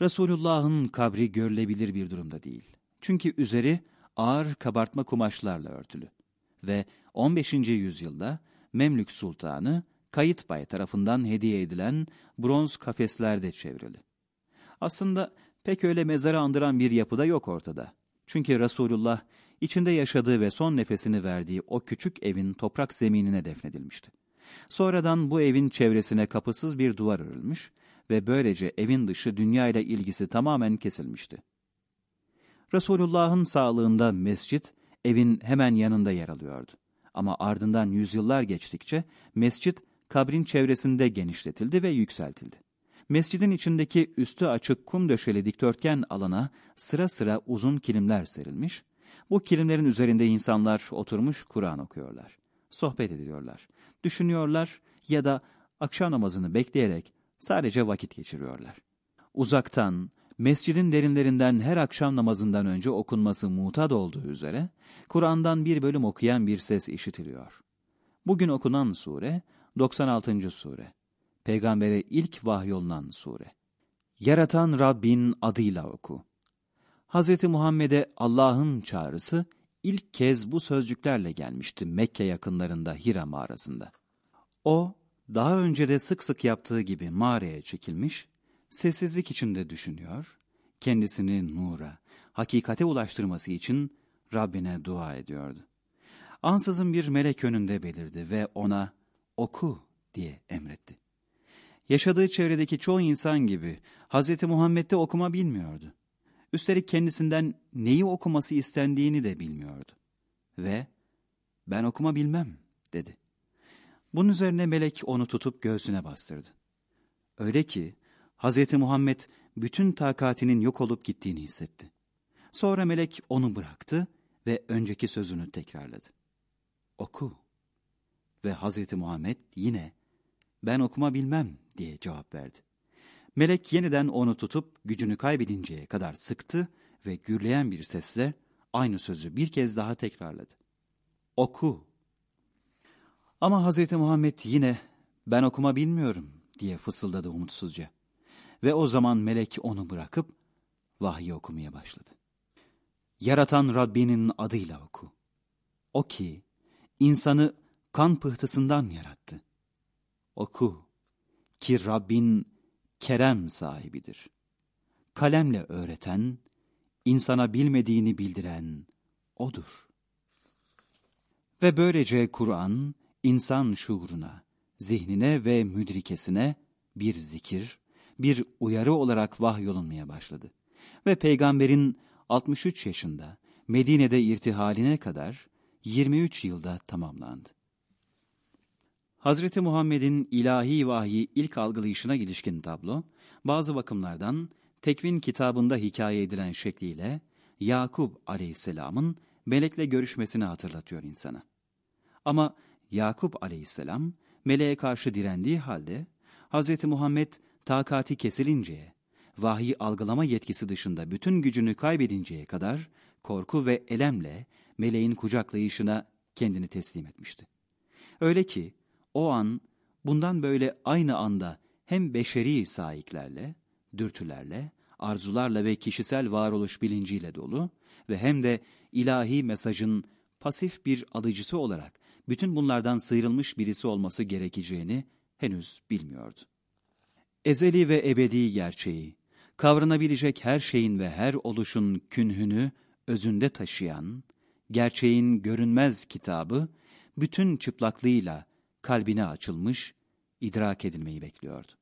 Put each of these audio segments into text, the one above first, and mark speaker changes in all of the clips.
Speaker 1: Resulullah'ın kabri görülebilir bir durumda değil. Çünkü üzeri ağır kabartma kumaşlarla örtülü ve 15. yüzyılda Memlük Sultanı Kayıtbay tarafından hediye edilen bronz kafeslerde çevrili. Aslında pek öyle mezarı andıran bir yapıda yok ortada. Çünkü Resulullah içinde yaşadığı ve son nefesini verdiği o küçük evin toprak zeminine defnedilmişti. Sonradan bu evin çevresine kapısız bir duvar örülmüş ve böylece evin dışı dünya ile ilgisi tamamen kesilmişti. Resulullah'ın sağlığında mescit evin hemen yanında yer alıyordu. Ama ardından yüzyıllar geçtikçe mescit kabrin çevresinde genişletildi ve yükseltildi. Mescidin içindeki üstü açık kum döşeli dikdörtgen alana sıra sıra uzun kilimler serilmiş, bu kilimlerin üzerinde insanlar oturmuş Kur'an okuyorlar, sohbet ediyorlar, düşünüyorlar ya da akşam namazını bekleyerek sadece vakit geçiriyorlar. Uzaktan, mescidin derinlerinden her akşam namazından önce okunması mutat olduğu üzere, Kur'an'dan bir bölüm okuyan bir ses işitiliyor. Bugün okunan sure, 96. sure. Peygambere ilk vahyolunan sure. Yaratan Rabbin adıyla oku. Hz. Muhammed'e Allah'ın çağrısı ilk kez bu sözcüklerle gelmişti Mekke yakınlarında Hira mağarasında. O, daha önce de sık sık yaptığı gibi mağaraya çekilmiş, sessizlik içinde düşünüyor, kendisini nura, hakikate ulaştırması için Rabbine dua ediyordu. Ansızın bir melek önünde belirdi ve ona oku diye emretti. Yaşadığı çevredeki çoğu insan gibi Hz. Muhammed de okuma bilmiyordu. Üstelik kendisinden neyi okuması istendiğini de bilmiyordu. Ve ben okuma bilmem dedi. Bunun üzerine melek onu tutup göğsüne bastırdı. Öyle ki Hz. Muhammed bütün takatinin yok olup gittiğini hissetti. Sonra melek onu bıraktı ve önceki sözünü tekrarladı. Oku. Ve Hz. Muhammed yine ben okuma bilmem diye cevap verdi. Melek yeniden onu tutup gücünü kaybedinceye kadar sıktı ve gürleyen bir sesle aynı sözü bir kez daha tekrarladı. Oku. Ama Hz. Muhammed yine ben okuma bilmiyorum diye fısıldadı umutsuzca. Ve o zaman melek onu bırakıp vahyi okumaya başladı. Yaratan Rabbinin adıyla oku. O ki insanı kan pıhtısından yarattı. Oku ki Rabbin kerem sahibidir. Kalemle öğreten, insana bilmediğini bildiren O'dur. Ve böylece Kur'an, insan şuuruna, zihnine ve müdrikesine bir zikir, bir uyarı olarak vahyolunmaya başladı. Ve peygamberin 63 yaşında Medine'de irtihaline kadar 23 yılda tamamlandı. Hazreti Muhammed'in ilahi vahyi ilk algılayışına ilişkin tablo, bazı bakımlardan Tekvin kitabında hikaye edilen şekliyle Yakup aleyhisselamın melekle görüşmesini hatırlatıyor insana. Ama Yakup aleyhisselam meleğe karşı direndiği halde Hz. Muhammed takati kesilinceye, vahyi algılama yetkisi dışında bütün gücünü kaybedinceye kadar korku ve elemle meleğin kucaklayışına kendini teslim etmişti. Öyle ki o an bundan böyle aynı anda hem beşeri sahiplerle, dürtülerle, arzularla ve kişisel varoluş bilinciyle dolu ve hem de ilahi mesajın pasif bir alıcısı olarak bütün bunlardan sıyrılmış birisi olması gerekeceğini henüz bilmiyordu. Ezeli ve ebedi gerçeği, kavranabilecek her şeyin ve her oluşun künhünü özünde taşıyan, gerçeğin görünmez kitabı, bütün çıplaklığıyla kalbine açılmış, idrak edilmeyi bekliyordu.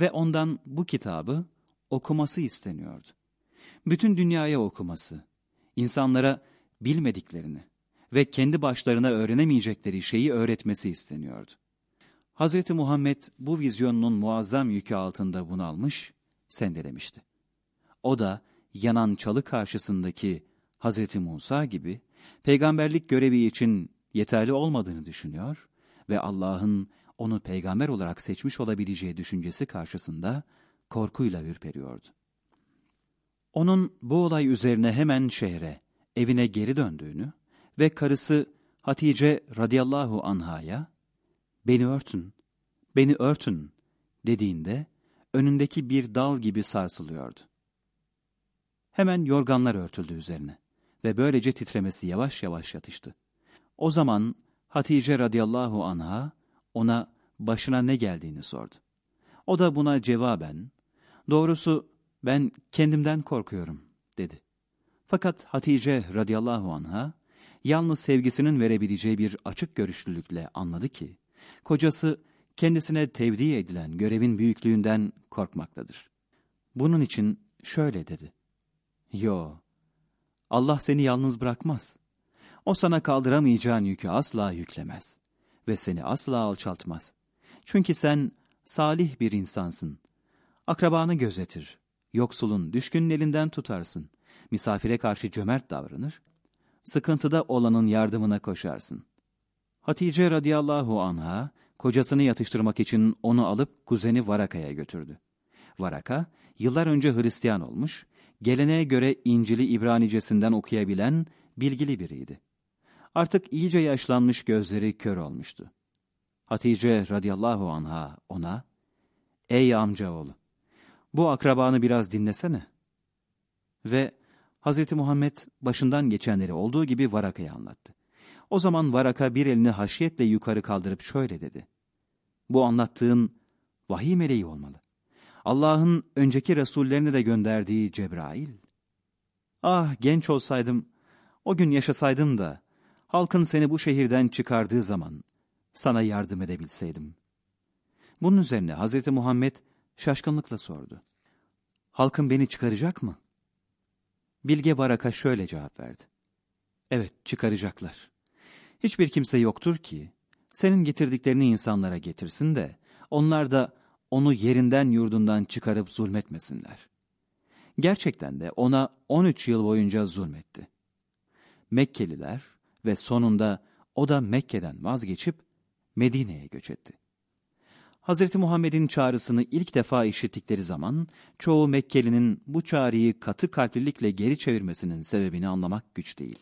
Speaker 1: Ve ondan bu kitabı okuması isteniyordu. Bütün dünyaya okuması, insanlara bilmediklerini ve kendi başlarına öğrenemeyecekleri şeyi öğretmesi isteniyordu. Hz. Muhammed bu vizyonunun muazzam yükü altında bunalmış, sendelemişti. O da yanan çalı karşısındaki Hz. Musa gibi peygamberlik görevi için yeterli olmadığını düşünüyor ve Allah'ın onu peygamber olarak seçmiş olabileceği düşüncesi karşısında korkuyla ürperiyordu. Onun bu olay üzerine hemen şehre, evine geri döndüğünü ve karısı Hatice radıyallahu anhaya, beni örtün, beni örtün dediğinde önündeki bir dal gibi sarsılıyordu. Hemen yorganlar örtüldü üzerine ve böylece titremesi yavaş yavaş yatıştı. O zaman Hatice radıyallahu anha ona başına ne geldiğini sordu. O da buna cevaben, doğrusu ben kendimden korkuyorum dedi. Fakat Hatice radıyallahu anha, yalnız sevgisinin verebileceği bir açık görüşlülükle anladı ki, kocası kendisine tevdi edilen görevin büyüklüğünden korkmaktadır. Bunun için şöyle dedi. Yo, Allah seni yalnız bırakmaz. O sana kaldıramayacağın yükü asla yüklemez ve seni asla alçaltmaz. Çünkü sen salih bir insansın. Akrabanı gözetir, yoksulun, düşkünün elinden tutarsın. Misafire karşı cömert davranır, sıkıntıda olanın yardımına koşarsın. Hatice radıyallahu anha, kocasını yatıştırmak için onu alıp kuzeni Varaka'ya götürdü. Varaka, yıllar önce Hristiyan olmuş, geleneğe göre İncil'i İbranicesinden okuyabilen bilgili biriydi. Artık iyice yaşlanmış gözleri kör olmuştu. Hatice radıyallahu anha ona, ''Ey amcaoğlu, bu akrabanı biraz dinlesene.'' Ve Hz. Muhammed başından geçenleri olduğu gibi Varaka'ya anlattı. O zaman Varaka bir elini haşiyetle yukarı kaldırıp şöyle dedi. Bu anlattığın vahiy meleği olmalı. Allah'ın önceki Resullerine de gönderdiği Cebrail. Ah genç olsaydım, o gün yaşasaydım da, halkın seni bu şehirden çıkardığı zaman, sana yardım edebilseydim. Bunun üzerine Hz. Muhammed şaşkınlıkla sordu. Halkın beni çıkaracak mı? Bilge Baraka şöyle cevap verdi. Evet, çıkaracaklar. Hiçbir kimse yoktur ki, senin getirdiklerini insanlara getirsin de, onlar da onu yerinden yurdundan çıkarıp zulmetmesinler. Gerçekten de ona 13 yıl boyunca zulmetti. Mekkeliler ve sonunda o da Mekke'den vazgeçip Medine'ye göç etti. Hz. Muhammed'in çağrısını ilk defa işittikleri zaman, çoğu Mekkeli'nin bu çağrıyı katı kalplilikle geri çevirmesinin sebebini anlamak güç değil.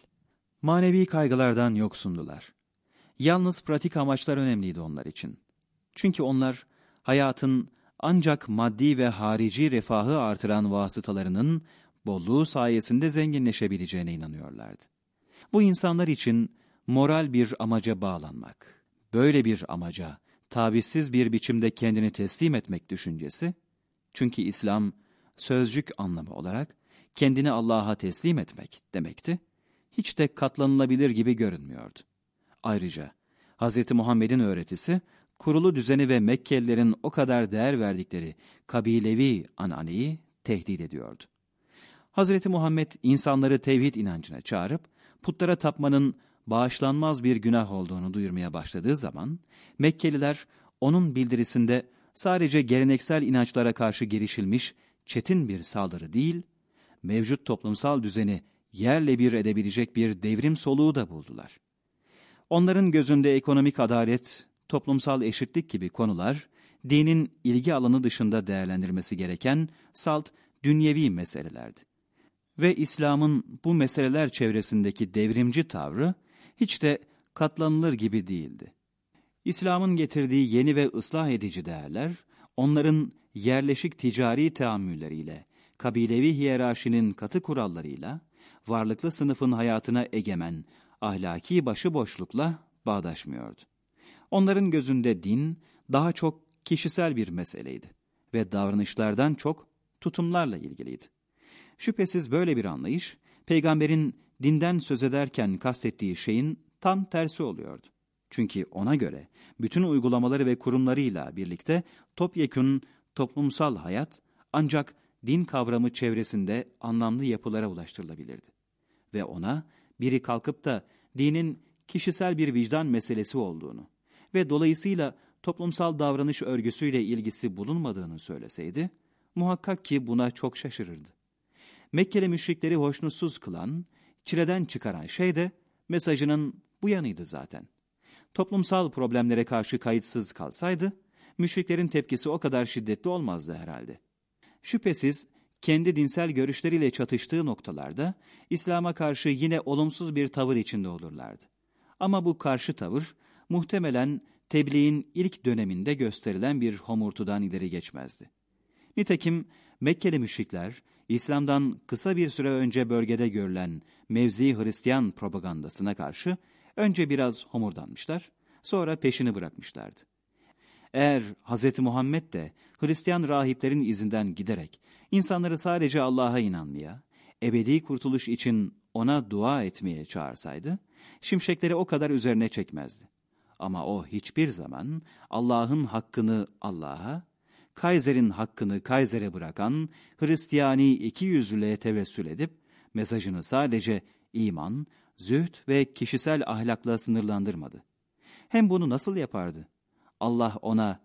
Speaker 1: Manevi kaygılardan yoksundular. Yalnız pratik amaçlar önemliydi onlar için. Çünkü onlar, hayatın ancak maddi ve harici refahı artıran vasıtalarının bolluğu sayesinde zenginleşebileceğine inanıyorlardı. Bu insanlar için moral bir amaca bağlanmak, böyle bir amaca tavizsiz bir biçimde kendini teslim etmek düşüncesi, çünkü İslam sözcük anlamı olarak kendini Allah'a teslim etmek demekti, hiç de katlanılabilir gibi görünmüyordu. Ayrıca Hz. Muhammed'in öğretisi, kurulu düzeni ve Mekkelilerin o kadar değer verdikleri kabilevi ananeyi tehdit ediyordu. Hz. Muhammed insanları tevhid inancına çağırıp, putlara tapmanın bağışlanmaz bir günah olduğunu duyurmaya başladığı zaman, Mekkeliler onun bildirisinde sadece geleneksel inançlara karşı girişilmiş çetin bir saldırı değil, mevcut toplumsal düzeni yerle bir edebilecek bir devrim soluğu da buldular. Onların gözünde ekonomik adalet, toplumsal eşitlik gibi konular, dinin ilgi alanı dışında değerlendirmesi gereken salt dünyevi meselelerdi. Ve İslam'ın bu meseleler çevresindeki devrimci tavrı, hiç de katlanılır gibi değildi. İslam'ın getirdiği yeni ve ıslah edici değerler, onların yerleşik ticari teamülleriyle, kabilevi hiyerarşinin katı kurallarıyla, varlıklı sınıfın hayatına egemen, ahlaki başıboşlukla bağdaşmıyordu. Onların gözünde din daha çok kişisel bir meseleydi ve davranışlardan çok tutumlarla ilgiliydi. Şüphesiz böyle bir anlayış, peygamberin dinden söz ederken kastettiği şeyin tam tersi oluyordu. Çünkü ona göre bütün uygulamaları ve kurumlarıyla birlikte topyekun toplumsal hayat ancak din kavramı çevresinde anlamlı yapılara ulaştırılabilirdi. Ve ona biri kalkıp da dinin kişisel bir vicdan meselesi olduğunu ve dolayısıyla toplumsal davranış örgüsüyle ilgisi bulunmadığını söyleseydi, muhakkak ki buna çok şaşırırdı. Mekkeli müşrikleri hoşnutsuz kılan çileden çıkaran şey de mesajının bu yanıydı zaten. Toplumsal problemlere karşı kayıtsız kalsaydı, müşriklerin tepkisi o kadar şiddetli olmazdı herhalde. Şüphesiz kendi dinsel görüşleriyle çatıştığı noktalarda İslam'a karşı yine olumsuz bir tavır içinde olurlardı. Ama bu karşı tavır muhtemelen tebliğin ilk döneminde gösterilen bir homurtudan ileri geçmezdi. Nitekim Mekkeli müşrikler, İslam'dan kısa bir süre önce bölgede görülen mevzi Hristiyan propagandasına karşı önce biraz homurdanmışlar, sonra peşini bırakmışlardı. Eğer Hz. Muhammed de Hristiyan rahiplerin izinden giderek insanları sadece Allah'a inanmaya, ebedi kurtuluş için ona dua etmeye çağırsaydı, şimşekleri o kadar üzerine çekmezdi. Ama o hiçbir zaman Allah'ın hakkını Allah'a, Kaiser'in hakkını Kaiser'e bırakan Hristiyani iki yüzlüğe tevessül edip, mesajını sadece iman, zühd ve kişisel ahlakla sınırlandırmadı. Hem bunu nasıl yapardı? Allah ona,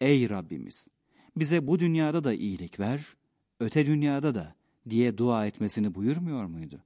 Speaker 1: ''Ey Rabbimiz, bize bu dünyada da iyilik ver, öte dünyada da.'' diye dua etmesini buyurmuyor muydu?